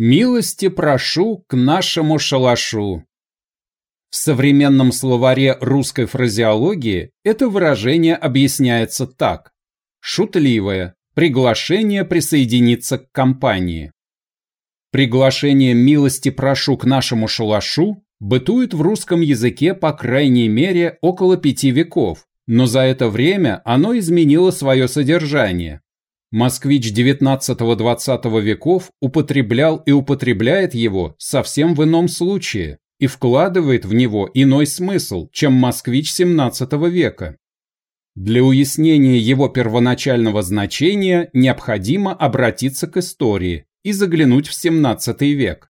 Милости прошу к нашему шалашу. В современном словаре русской фразеологии это выражение объясняется так. Шутливое. Приглашение присоединиться к компании. Приглашение «милости прошу к нашему шалашу» бытует в русском языке по крайней мере около пяти веков, но за это время оно изменило свое содержание. Москвич XIX-XX веков употреблял и употребляет его совсем в ином случае и вкладывает в него иной смысл, чем москвич XVII века. Для уяснения его первоначального значения необходимо обратиться к истории и заглянуть в 17 век.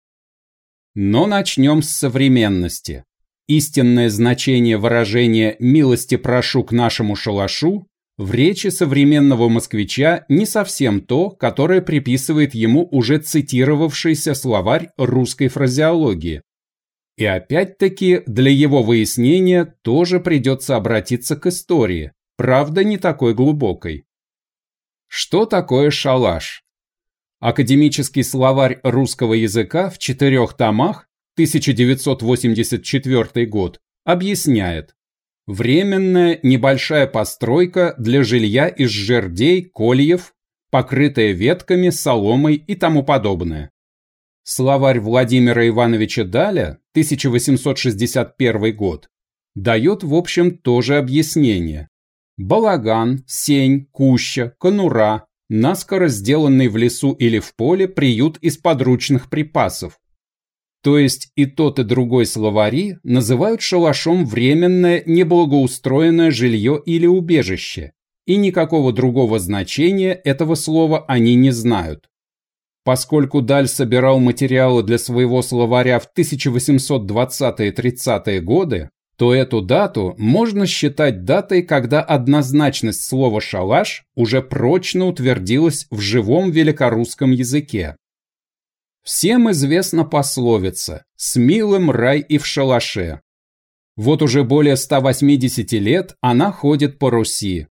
Но начнем с современности. Истинное значение выражения «милости прошу к нашему шалашу» в речи современного москвича не совсем то, которое приписывает ему уже цитировавшийся словарь русской фразеологии. И опять-таки для его выяснения тоже придется обратиться к истории, правда не такой глубокой. Что такое шалаш? Академический словарь русского языка в четырех томах 1984 год объясняет. Временная небольшая постройка для жилья из жердей, кольев, покрытая ветками, соломой и тому подобное. Словарь Владимира Ивановича Даля, 1861 год, дает в общем тоже объяснение. Балаган, сень, куща, конура, наскоро сделанный в лесу или в поле приют из подручных припасов. То есть и тот, и другой словари называют шалашом временное неблагоустроенное жилье или убежище, и никакого другого значения этого слова они не знают. Поскольку Даль собирал материалы для своего словаря в 1820-30-е годы, то эту дату можно считать датой, когда однозначность слова «шалаш» уже прочно утвердилась в живом великорусском языке. Всем известна пословица «С милым рай и в шалаше». Вот уже более 180 лет она ходит по Руси.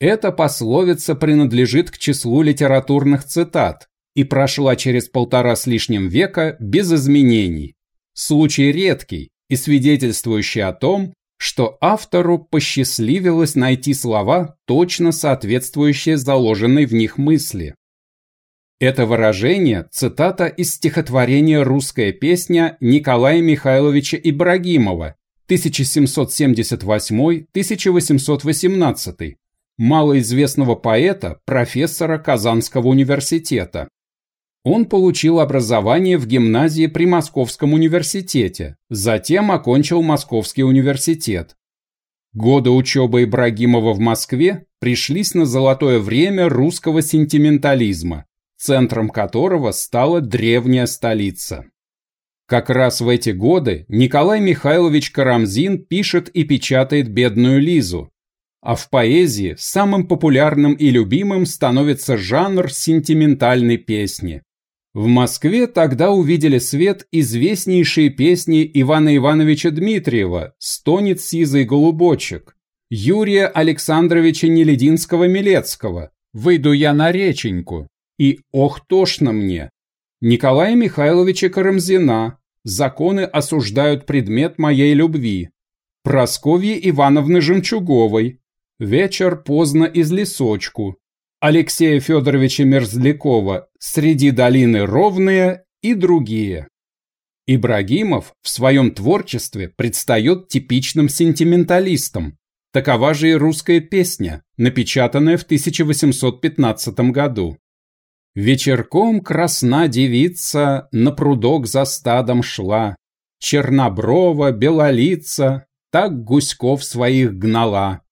Эта пословица принадлежит к числу литературных цитат и прошла через полтора с лишним века без изменений. Случай редкий, и свидетельствующий о том, что автору посчастливилось найти слова, точно соответствующие заложенной в них мысли. Это выражение – цитата из стихотворения «Русская песня» Николая Михайловича Ибрагимова 1778-1818, малоизвестного поэта, профессора Казанского университета. Он получил образование в гимназии при Московском университете, затем окончил Московский университет. Годы учебы Ибрагимова в Москве пришлись на золотое время русского сентиментализма, центром которого стала древняя столица. Как раз в эти годы Николай Михайлович Карамзин пишет и печатает «Бедную Лизу», а в поэзии самым популярным и любимым становится жанр сентиментальной песни. В Москве тогда увидели свет известнейшие песни Ивана Ивановича Дмитриева «Стонет сизый голубочек», Юрия Александровича Нелединского-Милецкого «Выйду я на реченьку» и «Ох, тошно мне», Николая Михайловича Карамзина «Законы осуждают предмет моей любви», Просковьи Ивановны Жемчуговой «Вечер поздно из лесочку», Алексея Федоровича Мерзлякова «Среди долины ровные» и другие. Ибрагимов в своем творчестве предстает типичным сентименталистом. Такова же и русская песня, напечатанная в 1815 году. Вечерком красна девица на прудок за стадом шла, Черноброва, белолица, так гуськов своих гнала.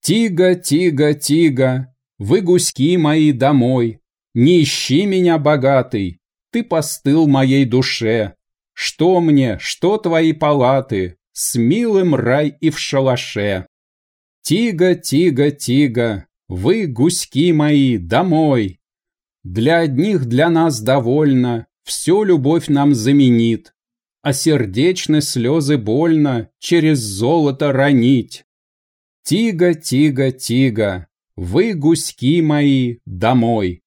Тига, тига, тига, вы гуськи мои домой, не ищи меня, богатый, ты постыл моей душе. Что мне, что твои палаты, с милым рай и в шалаше. Тига, тига, тига, вы гуськи мои домой. Для одних для нас довольно, все любовь нам заменит, а сердечны слезы больно через золото ронить. Тига, тига, тига, вы, гуськи мои, домой.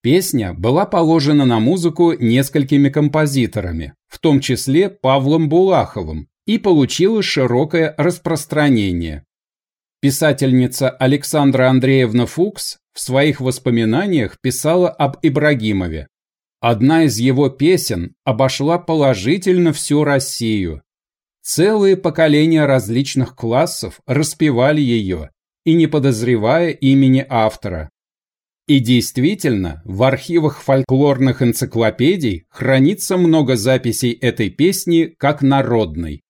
Песня была положена на музыку несколькими композиторами, в том числе Павлом Булаховым, и получила широкое распространение. Писательница Александра Андреевна Фукс в своих воспоминаниях писала об Ибрагимове. Одна из его песен обошла положительно всю Россию. Целые поколения различных классов распевали ее, и не подозревая имени автора. И действительно, в архивах фольклорных энциклопедий хранится много записей этой песни как народной.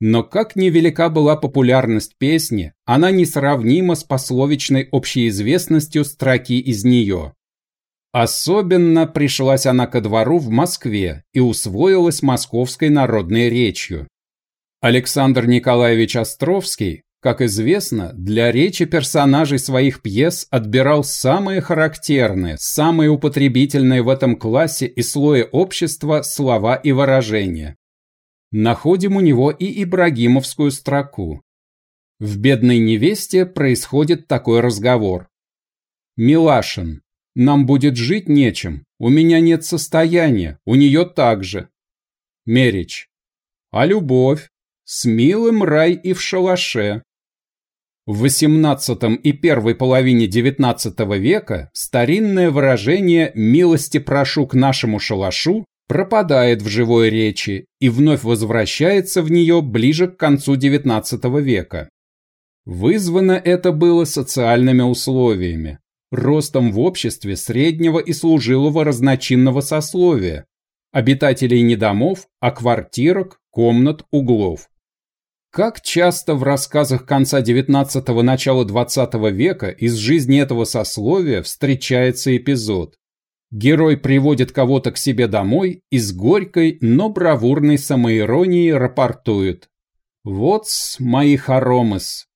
Но как невелика была популярность песни, она несравнима с пословичной общеизвестностью строки из нее. Особенно пришлась она ко двору в Москве и усвоилась московской народной речью. Александр Николаевич Островский, как известно, для речи персонажей своих пьес отбирал самые характерные, самые употребительные в этом классе и слое общества слова и выражения. Находим у него и Ибрагимовскую строку. В «Бедной невесте» происходит такой разговор. «Милашин, нам будет жить нечем, у меня нет состояния, у нее также». Мерич. А любовь? С милым рай и в шалаше. В XVIII и первой половине XIX века старинное выражение «милости прошу к нашему шалашу» пропадает в живой речи и вновь возвращается в нее ближе к концу XIX века. Вызвано это было социальными условиями, ростом в обществе среднего и служилого разночинного сословия, обитателей не домов, а квартирок, комнат, углов. Как часто в рассказах конца XIX – начала XX века из жизни этого сословия встречается эпизод. Герой приводит кого-то к себе домой и с горькой, но бравурной самоиронией рапортует. «Вот мои хоромыс».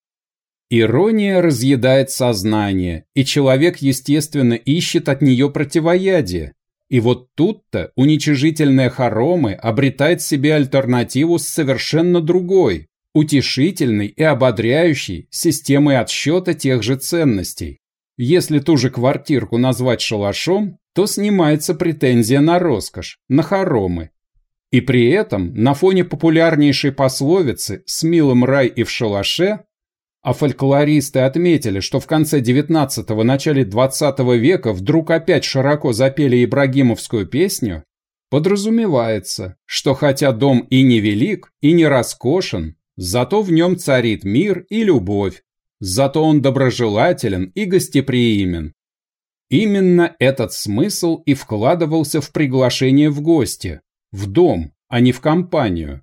Ирония разъедает сознание, и человек, естественно, ищет от нее противоядие. И вот тут-то уничижительная хоромы обретает себе альтернативу с совершенно другой, утешительной и ободряющей системой отсчета тех же ценностей. Если ту же квартирку назвать шалашом, то снимается претензия на роскошь, на хоромы. И при этом на фоне популярнейшей пословицы «с милым рай и в шалаше» а фольклористы отметили, что в конце XIX – начале XX века вдруг опять широко запели ибрагимовскую песню, подразумевается, что хотя дом и не велик, и не роскошен, Зато в нем царит мир и любовь, зато он доброжелателен и гостеприимен. Именно этот смысл и вкладывался в приглашение в гости, в дом, а не в компанию.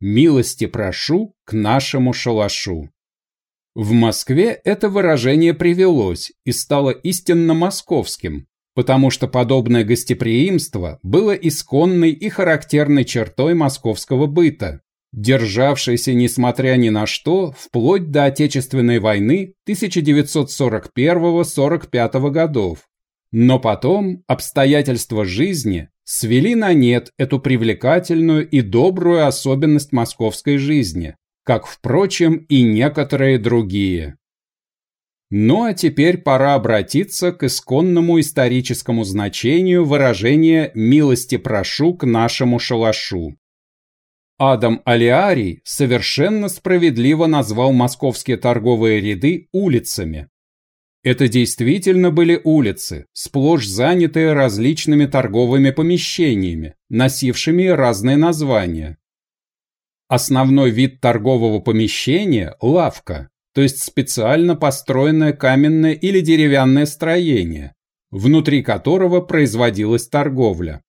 «Милости прошу к нашему шалашу». В Москве это выражение привелось и стало истинно московским, потому что подобное гостеприимство было исконной и характерной чертой московского быта державшийся несмотря ни на что вплоть до Отечественной войны 1941-45 годов. Но потом обстоятельства жизни свели на нет эту привлекательную и добрую особенность московской жизни, как, впрочем, и некоторые другие. Ну а теперь пора обратиться к исконному историческому значению выражения «милости прошу к нашему шалашу». Адам Алиарий совершенно справедливо назвал московские торговые ряды улицами. Это действительно были улицы, сплошь занятые различными торговыми помещениями, носившими разные названия. Основной вид торгового помещения – лавка, то есть специально построенное каменное или деревянное строение, внутри которого производилась торговля.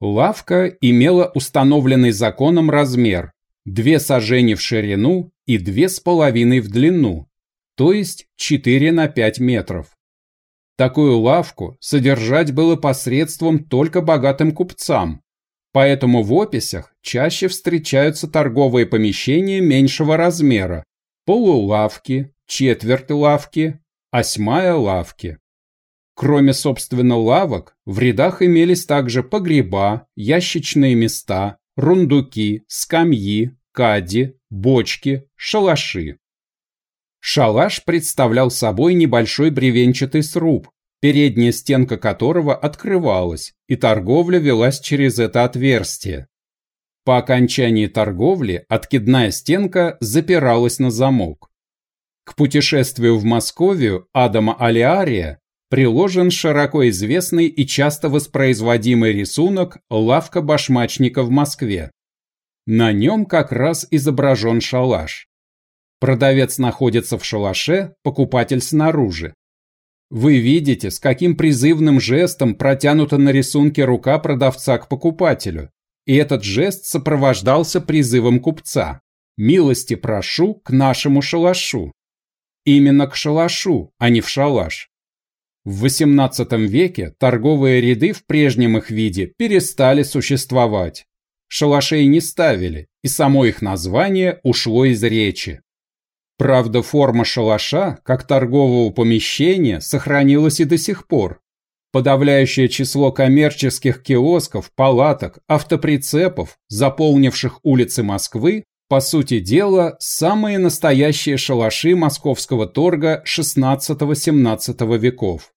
Лавка имела установленный законом размер – две сажени в ширину и две с половиной в длину, то есть 4 на 5 метров. Такую лавку содержать было посредством только богатым купцам, поэтому в описях чаще встречаются торговые помещения меньшего размера – полулавки, четверть лавки, осьмая лавки. Кроме, собственно, лавок, в рядах имелись также погреба, ящичные места, рундуки, скамьи, кади, бочки, шалаши. Шалаш представлял собой небольшой бревенчатый сруб, передняя стенка которого открывалась, и торговля велась через это отверстие. По окончании торговли откидная стенка запиралась на замок. К путешествию в Московию Адама Алиария приложен широко известный и часто воспроизводимый рисунок «Лавка башмачника в Москве». На нем как раз изображен шалаш. Продавец находится в шалаше, покупатель снаружи. Вы видите, с каким призывным жестом протянута на рисунке рука продавца к покупателю. И этот жест сопровождался призывом купца. «Милости прошу к нашему шалашу». Именно к шалашу, а не в шалаш. В XVIII веке торговые ряды в прежнем их виде перестали существовать. Шалашей не ставили, и само их название ушло из речи. Правда, форма шалаша, как торгового помещения, сохранилась и до сих пор. Подавляющее число коммерческих киосков, палаток, автоприцепов, заполнивших улицы Москвы, по сути дела, самые настоящие шалаши московского торга XVI-XVII веков.